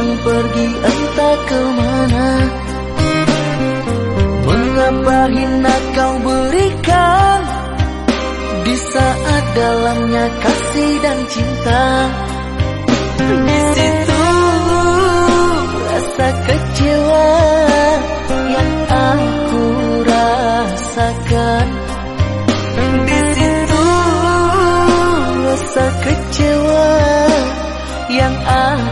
pergi entah ke mana. Mengapa hina kau berikan Di saat dalamnya kasih dan cinta? Di situ rasa kecewa yang aku rasakan. Di situ rasa kecewa yang aku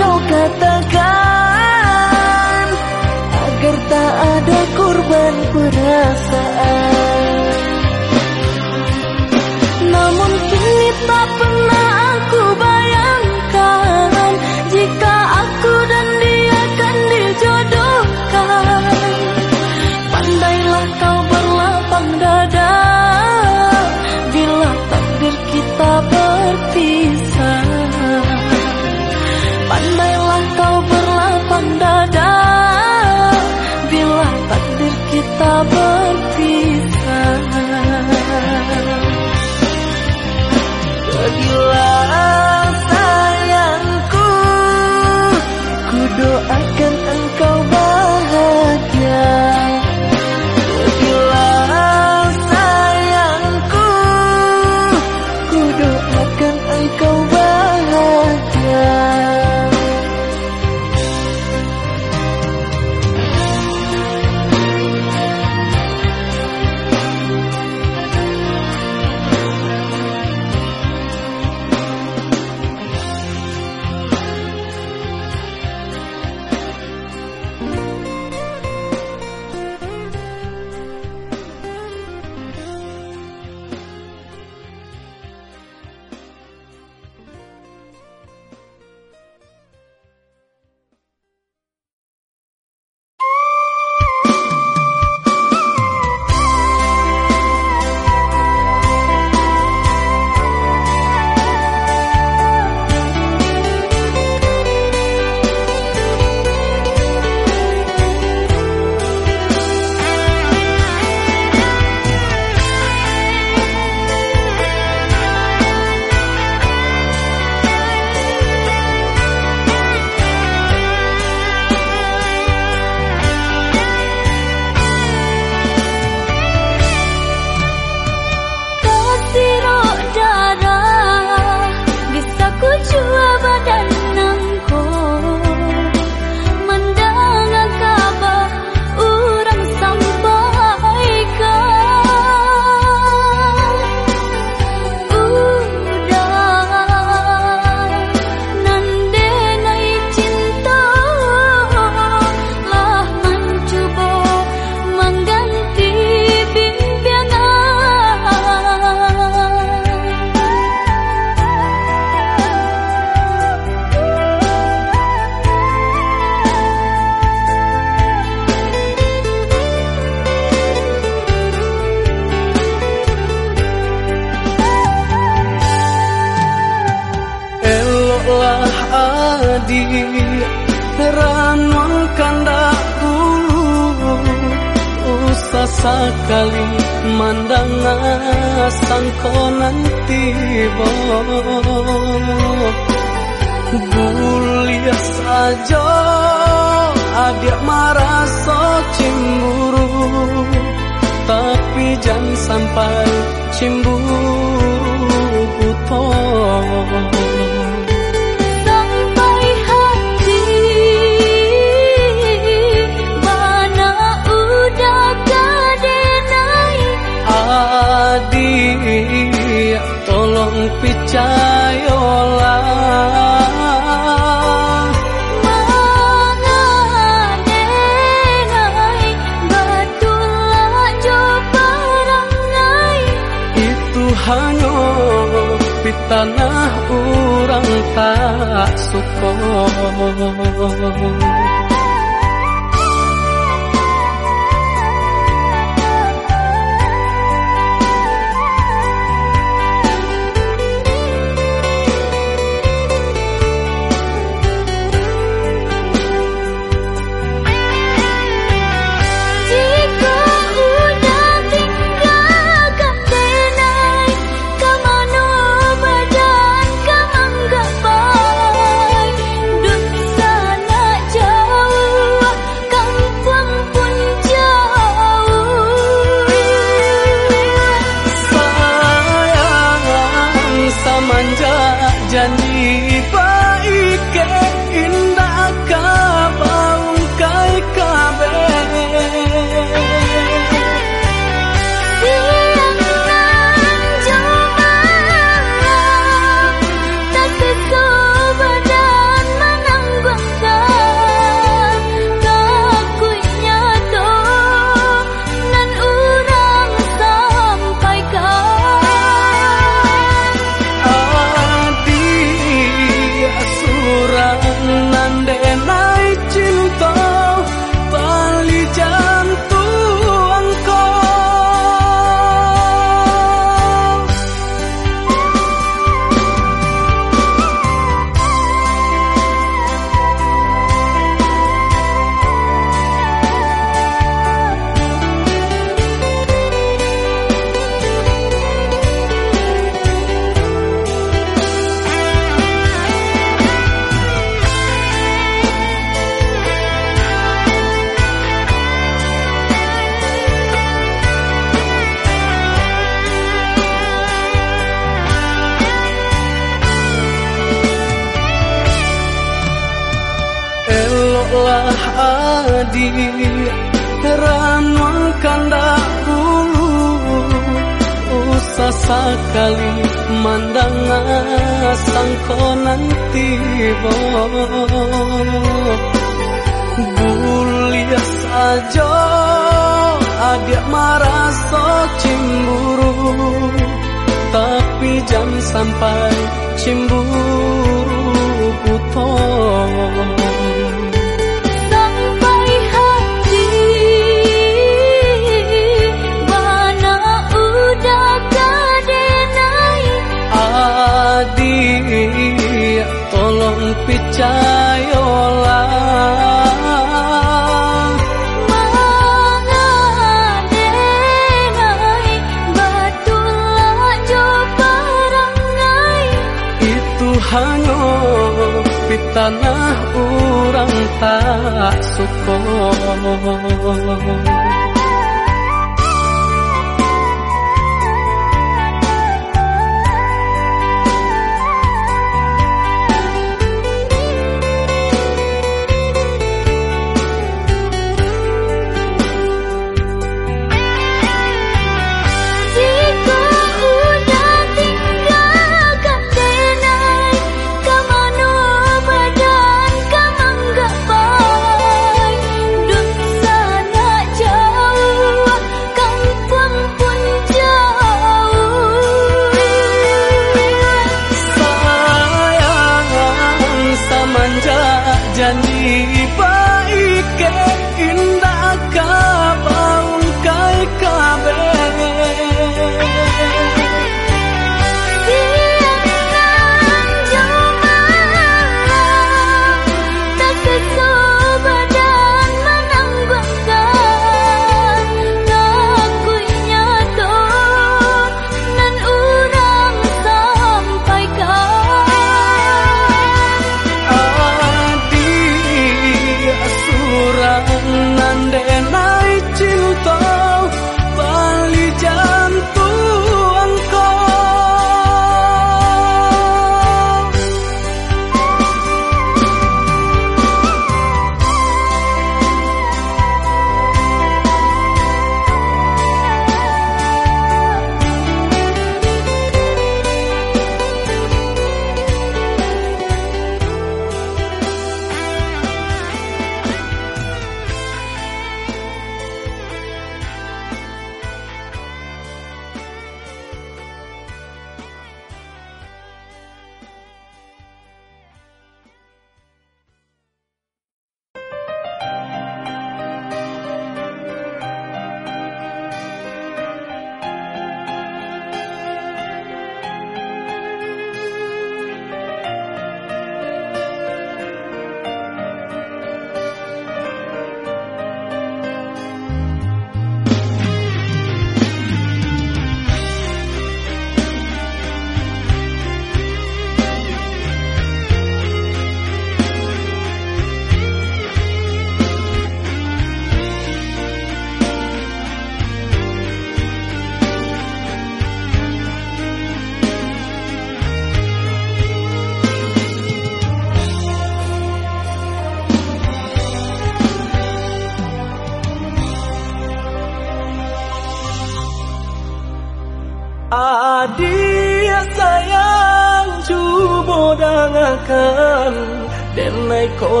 Denai kau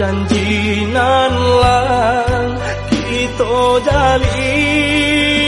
janji nan lang Kita jalin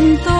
en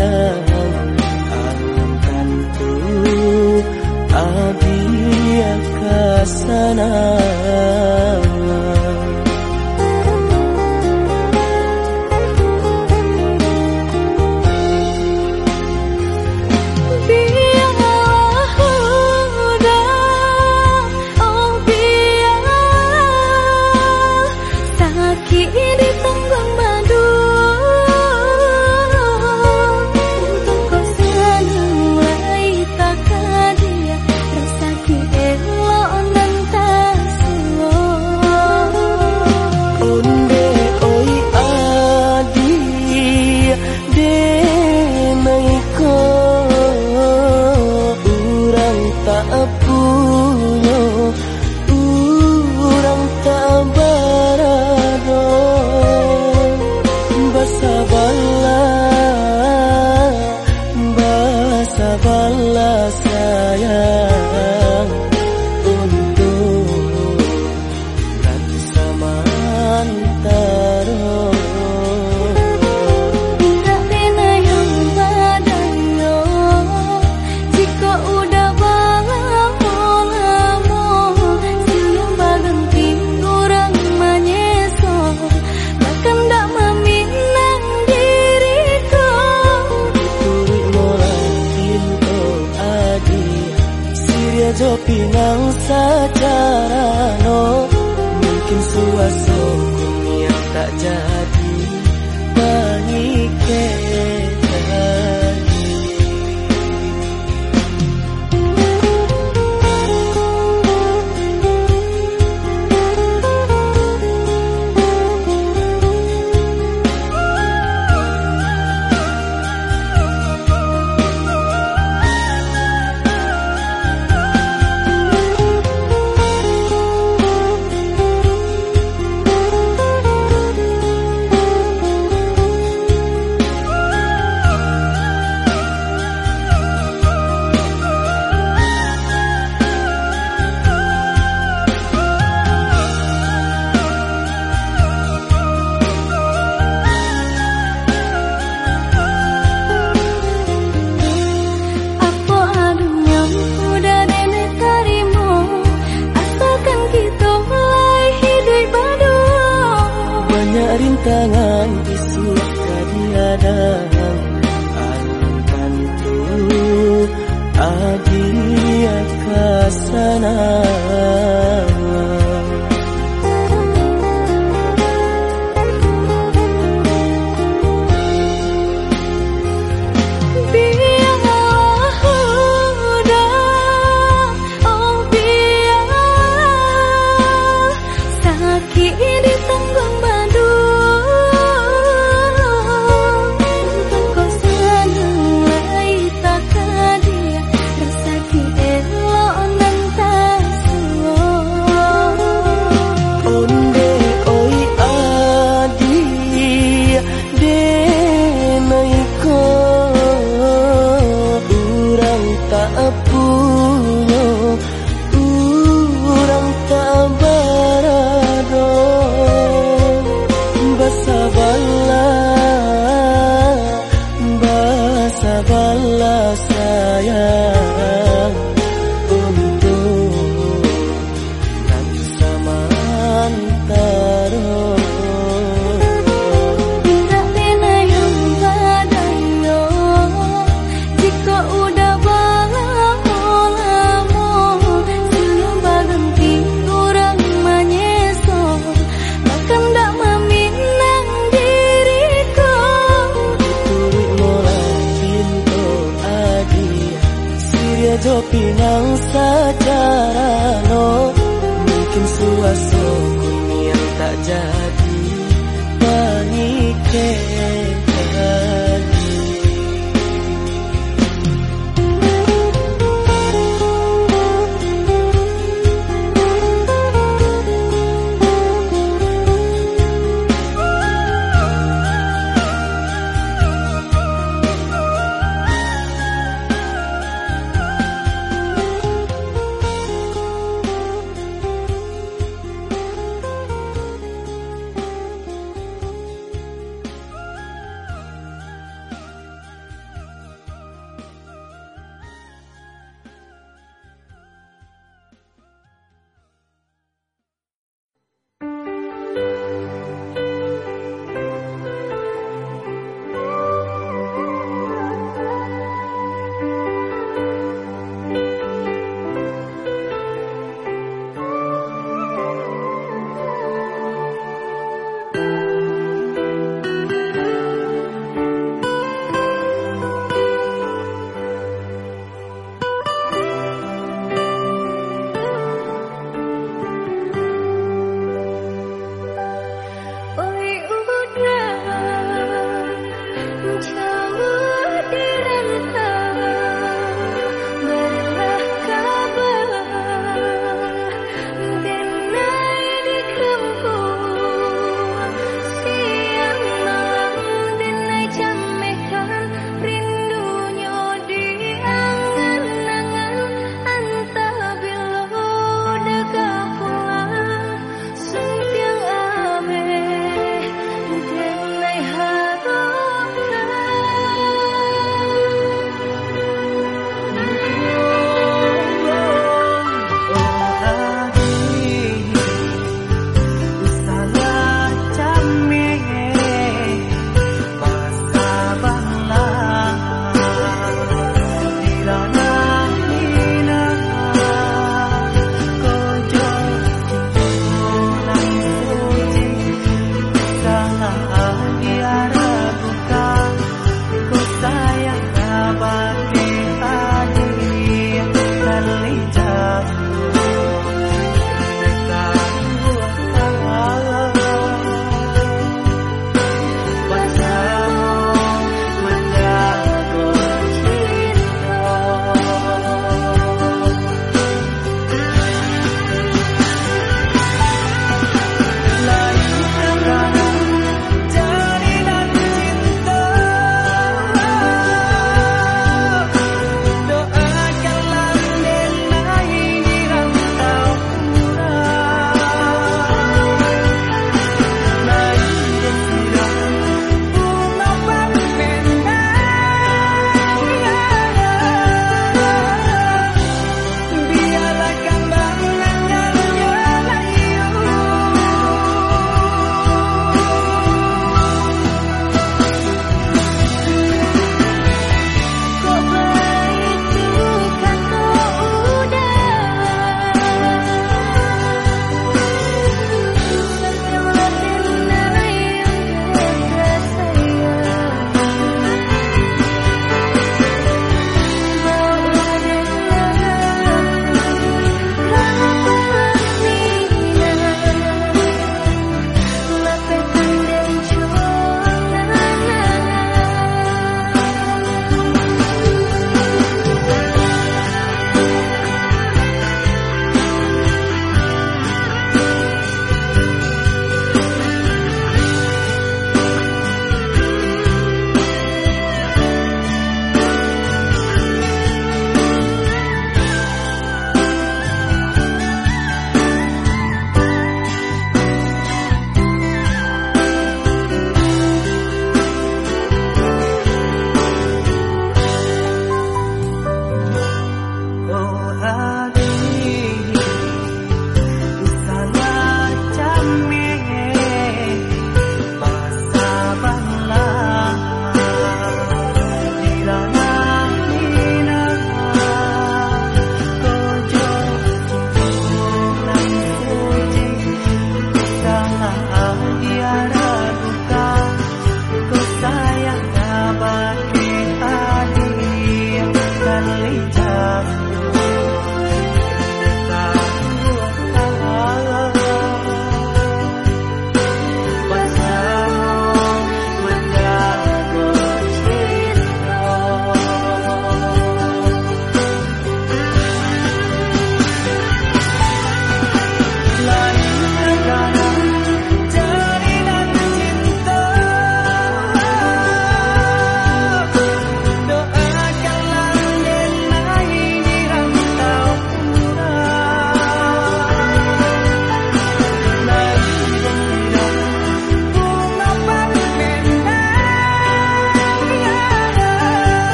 kadiada alam tantu abia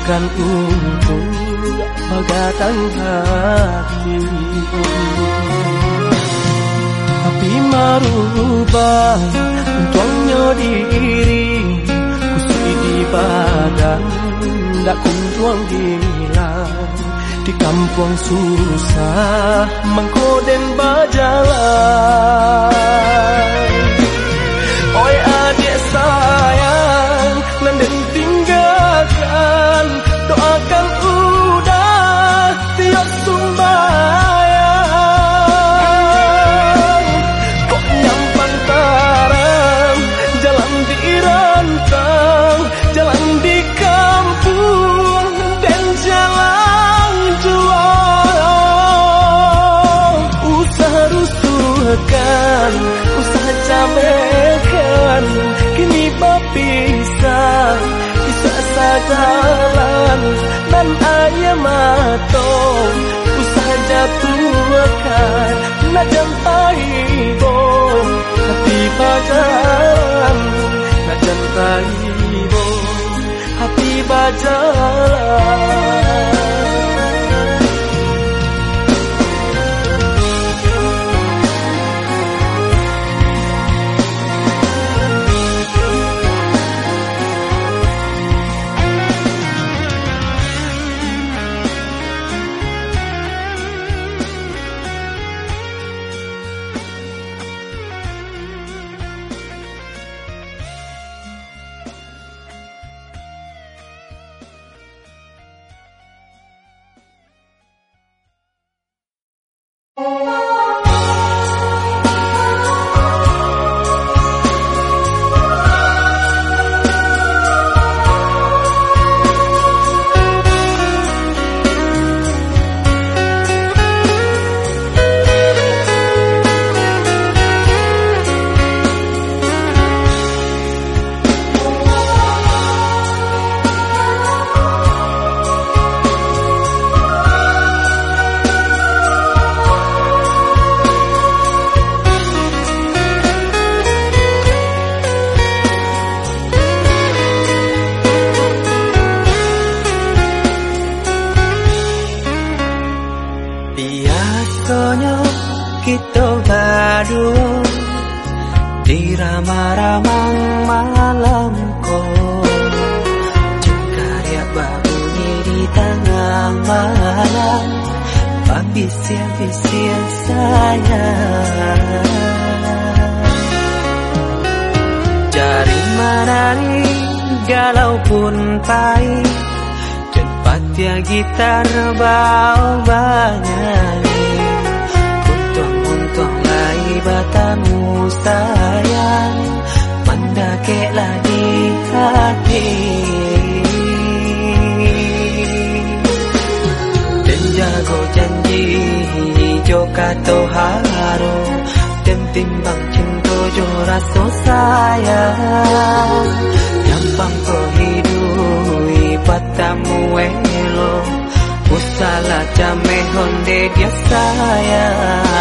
bukan untuk pegatan hati Tapi merubah tuangnya diri Kusi di badan tak kuntuang gila Di kampung susah mengkoden berjalan. Oi adik sah majalah galau pun pahit Cepat ya gitar bau banyak. Untung-untung lai batamu sayang. Mendakeklah di hati. Dan jago janji hijau kato toharo Dan timbang cinta jo rasa sayang. Gampang kau hidui patamu elo. Usala jame honde dia sayang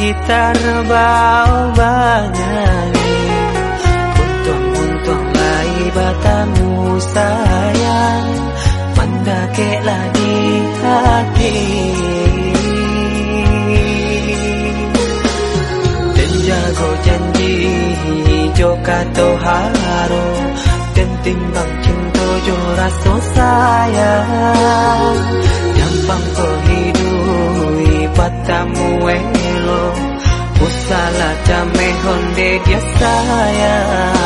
gitar bau banyani Untung-untung lai batamu, sayang. Mendakeklah di hati. Dan jago janji, hijau kato haro Dan timbang cinta jo rasa sayang. Gampang kau hidup patamu elo eh. Jame honde dia sayang